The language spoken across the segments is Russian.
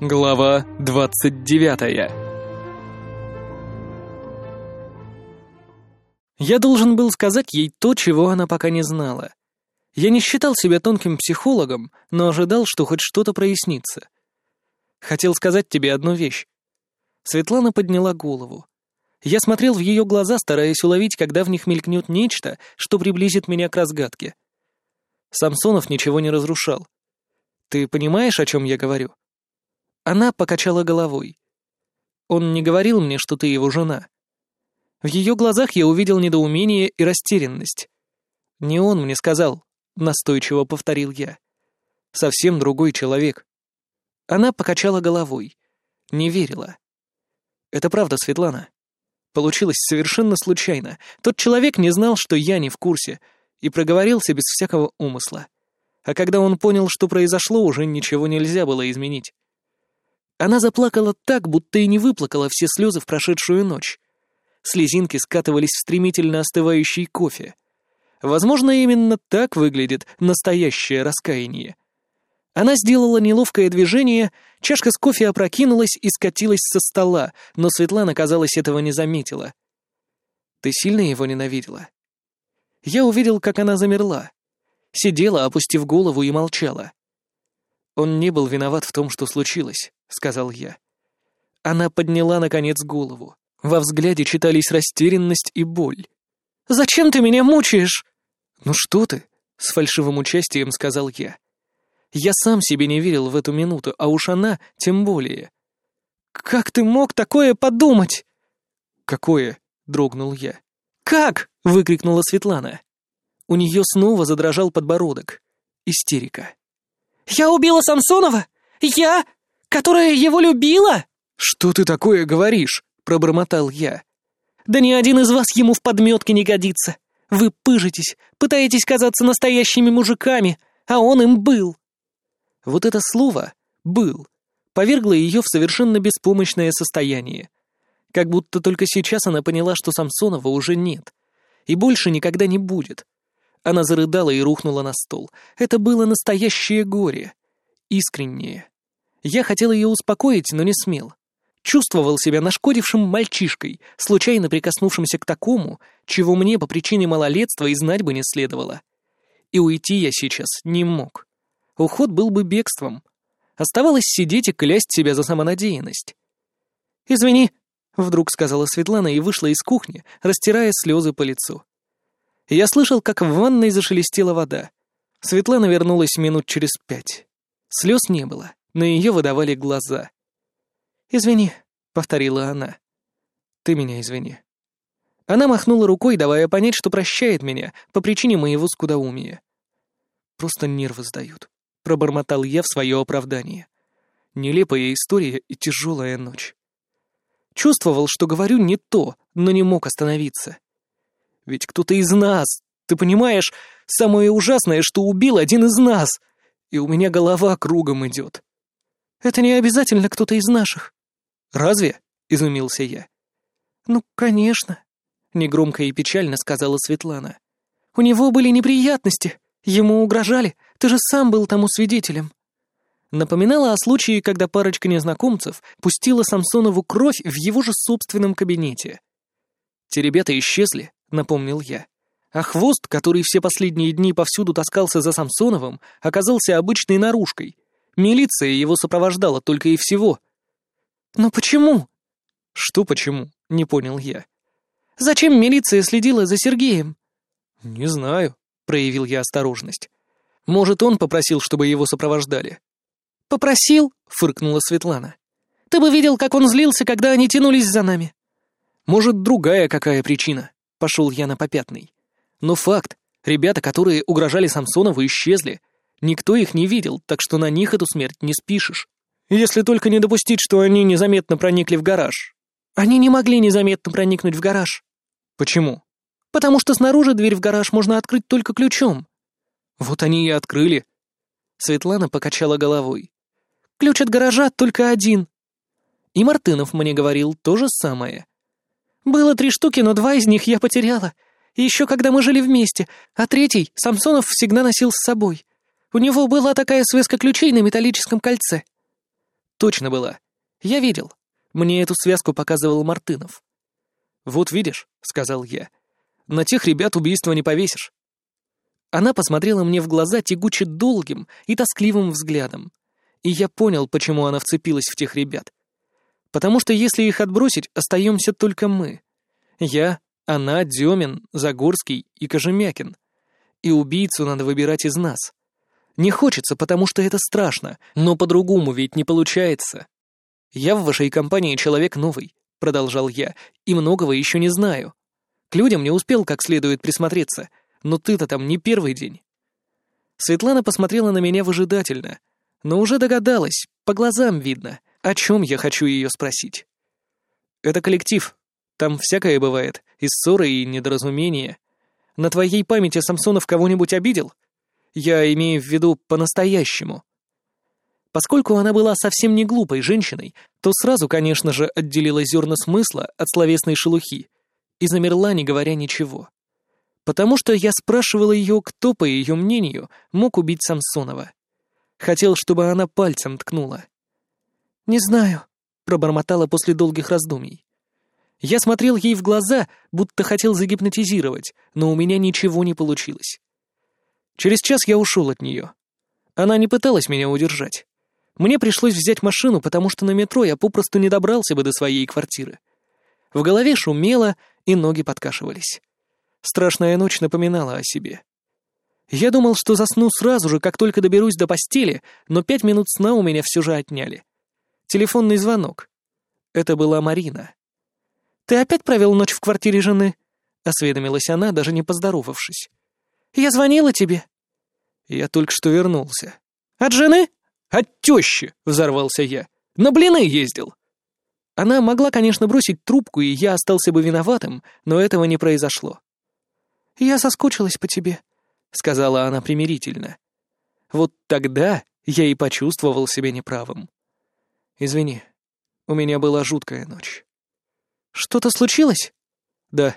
Глава 29 Я должен был сказать ей то, чего она пока не знала. Я не считал себя тонким психологом, но ожидал, что хоть что-то прояснится. Хотел сказать тебе одну вещь. Светлана подняла голову. Я смотрел в ее глаза, стараясь уловить, когда в них мелькнет нечто, что приблизит меня к разгадке. Самсонов ничего не разрушал. Ты понимаешь, о чем я говорю? Она покачала головой. Он не говорил мне, что ты его жена. В ее глазах я увидел недоумение и растерянность. Не он мне сказал, настойчиво повторил я. Совсем другой человек. Она покачала головой. Не верила. Это правда, Светлана. Получилось совершенно случайно. Тот человек не знал, что я не в курсе, и проговорился без всякого умысла. А когда он понял, что произошло, уже ничего нельзя было изменить. Она заплакала так, будто и не выплакала все слезы в прошедшую ночь. Слезинки скатывались в стремительно остывающий кофе. Возможно, именно так выглядит настоящее раскаяние. Она сделала неловкое движение, чашка с кофе опрокинулась и скатилась со стола, но Светлана, казалось, этого не заметила. «Ты сильно его ненавидела?» Я увидел, как она замерла. Сидела, опустив голову, и молчала. Он не был виноват в том, что случилось. — сказал я. Она подняла, наконец, голову. Во взгляде читались растерянность и боль. «Зачем ты меня мучаешь?» «Ну что ты?» — с фальшивым участием сказал я. Я сам себе не верил в эту минуту, а уж она тем более. «Как ты мог такое подумать?» «Какое?» — дрогнул я. «Как?» — выкрикнула Светлана. У нее снова задрожал подбородок. Истерика. «Я убила Самсонова? Я...» которая его любила?» «Что ты такое говоришь?» — пробормотал я. «Да ни один из вас ему в подметке не годится. Вы пыжитесь, пытаетесь казаться настоящими мужиками, а он им был». Вот это слово «был» повергло ее в совершенно беспомощное состояние. Как будто только сейчас она поняла, что Самсонова уже нет. И больше никогда не будет. Она зарыдала и рухнула на стол. Это было настоящее горе. Искреннее. Я хотел ее успокоить, но не смел. Чувствовал себя нашкодившим мальчишкой, случайно прикоснувшимся к такому, чего мне по причине малолетства и знать бы не следовало. И уйти я сейчас не мог. Уход был бы бегством. Оставалось сидеть и клясть себя за самонадеянность. «Извини», — вдруг сказала Светлана и вышла из кухни, растирая слезы по лицу. Я слышал, как в ванной зашелестела вода. Светлана вернулась минут через пять. Слез не было но ее выдавали глаза. «Извини», — повторила она. «Ты меня извини». Она махнула рукой, давая понять, что прощает меня по причине моего скудоумия. «Просто нервы сдают», — пробормотал я в свое оправдание. Нелепая история и тяжелая ночь. Чувствовал, что говорю не то, но не мог остановиться. Ведь кто-то из нас, ты понимаешь, самое ужасное, что убил один из нас, и у меня голова кругом идет. Это не обязательно кто-то из наших». «Разве?» — изумился я. «Ну, конечно», — негромко и печально сказала Светлана. «У него были неприятности, ему угрожали, ты же сам был тому свидетелем». Напоминала о случае, когда парочка незнакомцев пустила Самсонову кровь в его же собственном кабинете. «Те ребята исчезли», — напомнил я. А хвост, который все последние дни повсюду таскался за Самсоновым, оказался обычной наружкой — Милиция его сопровождала только и всего. Но почему? Что почему? Не понял я. Зачем милиция следила за Сергеем? Не знаю, проявил я осторожность. Может, он попросил, чтобы его сопровождали. Попросил? фыркнула Светлана. Ты бы видел, как он злился, когда они тянулись за нами. Может, другая какая причина? Пошел я на попятный. Но факт. Ребята, которые угрожали Самсонову, исчезли. Никто их не видел, так что на них эту смерть не спишешь. Если только не допустить, что они незаметно проникли в гараж. Они не могли незаметно проникнуть в гараж. Почему? Потому что снаружи дверь в гараж можно открыть только ключом. Вот они и открыли. Светлана покачала головой. Ключ от гаража только один. И Мартынов мне говорил то же самое. Было три штуки, но два из них я потеряла. Еще когда мы жили вместе, а третий Самсонов всегда носил с собой. У него была такая связка ключей на металлическом кольце». Точно была. Я видел. Мне эту связку показывал Мартынов. «Вот видишь», — сказал я, — «на тех ребят убийства не повесишь». Она посмотрела мне в глаза тягуче долгим и тоскливым взглядом. И я понял, почему она вцепилась в тех ребят. Потому что если их отбросить, остаемся только мы. Я, она, Демин, Загорский и Кожемякин. И убийцу надо выбирать из нас. Не хочется, потому что это страшно, но по-другому ведь не получается. Я в вашей компании человек новый, продолжал я, и многого еще не знаю. К людям не успел как следует присмотреться, но ты-то там не первый день. Светлана посмотрела на меня выжидательно, но уже догадалась, по глазам видно, о чем я хочу ее спросить. Это коллектив. Там всякое бывает, и ссоры, и недоразумения. На твоей памяти Самсонов кого-нибудь обидел? Я имею в виду по-настоящему. Поскольку она была совсем не глупой женщиной, то сразу, конечно же, отделила зерна смысла от словесной шелухи и замерла, не говоря ничего. Потому что я спрашивала ее, кто, по ее мнению, мог убить Самсонова. Хотел, чтобы она пальцем ткнула. «Не знаю», — пробормотала после долгих раздумий. Я смотрел ей в глаза, будто хотел загипнотизировать, но у меня ничего не получилось. Через час я ушел от нее. Она не пыталась меня удержать. Мне пришлось взять машину, потому что на метро я попросту не добрался бы до своей квартиры. В голове шумело, и ноги подкашивались. Страшная ночь напоминала о себе. Я думал, что засну сразу же, как только доберусь до постели, но пять минут сна у меня все же отняли. Телефонный звонок. Это была Марина. «Ты опять провел ночь в квартире жены?» — осведомилась она, даже не поздоровавшись. «Я звонила тебе». «Я только что вернулся». «От жены?» «От тещи!» — взорвался я. «На блины ездил!» Она могла, конечно, бросить трубку, и я остался бы виноватым, но этого не произошло. «Я соскучилась по тебе», — сказала она примирительно. Вот тогда я и почувствовал себя неправым. «Извини, у меня была жуткая ночь». «Что-то случилось?» «Да.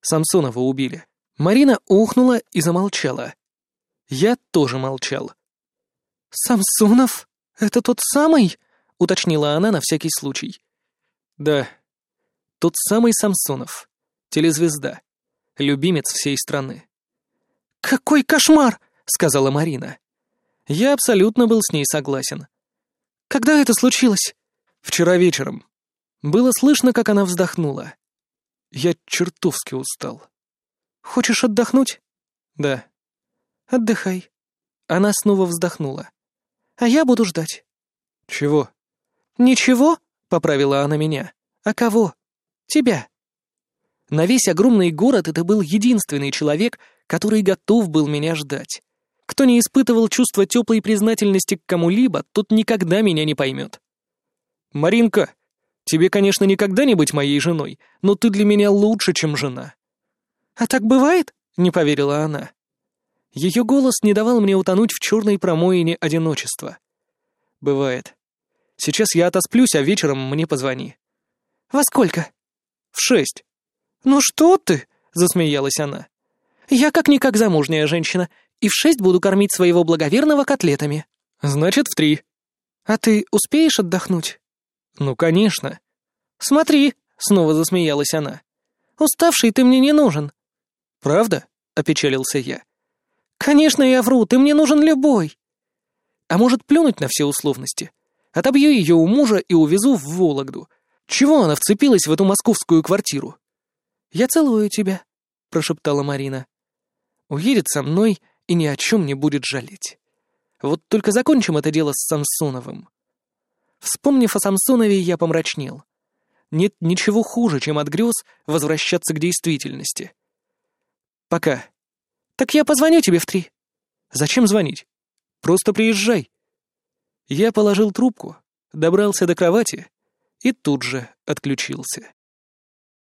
Самсонова убили». Марина ухнула и замолчала. Я тоже молчал. «Самсонов? Это тот самый?» — уточнила она на всякий случай. «Да. Тот самый Самсонов. Телезвезда. Любимец всей страны». «Какой кошмар!» — сказала Марина. Я абсолютно был с ней согласен. «Когда это случилось?» «Вчера вечером. Было слышно, как она вздохнула. Я чертовски устал. Хочешь отдохнуть? Да. Отдыхай. Она снова вздохнула. А я буду ждать. Чего? Ничего, поправила она меня. А кого? Тебя. На весь огромный город это был единственный человек, который готов был меня ждать. Кто не испытывал чувства теплой признательности к кому-либо, тот никогда меня не поймет. «Маринка!» Тебе, конечно, никогда не быть моей женой, но ты для меня лучше, чем жена». «А так бывает?» — не поверила она. Ее голос не давал мне утонуть в черной промоине одиночества. «Бывает. Сейчас я отосплюсь, а вечером мне позвони». «Во сколько?» «В шесть». «Ну что ты?» — засмеялась она. «Я как-никак замужняя женщина, и в шесть буду кормить своего благоверного котлетами». «Значит, в три». «А ты успеешь отдохнуть?» «Ну, конечно». «Смотри», — снова засмеялась она. «Уставший ты мне не нужен». «Правда?» — опечалился я. «Конечно, я вру, ты мне нужен любой». «А может, плюнуть на все условности? Отобью ее у мужа и увезу в Вологду. Чего она вцепилась в эту московскую квартиру?» «Я целую тебя», — прошептала Марина. «Уедет со мной и ни о чем не будет жалеть. Вот только закончим это дело с Самсоновым». Вспомнив о Самсонове, я помрачнел. Нет ничего хуже, чем от грез возвращаться к действительности. Пока. Так я позвоню тебе в три. Зачем звонить? Просто приезжай. Я положил трубку, добрался до кровати и тут же отключился.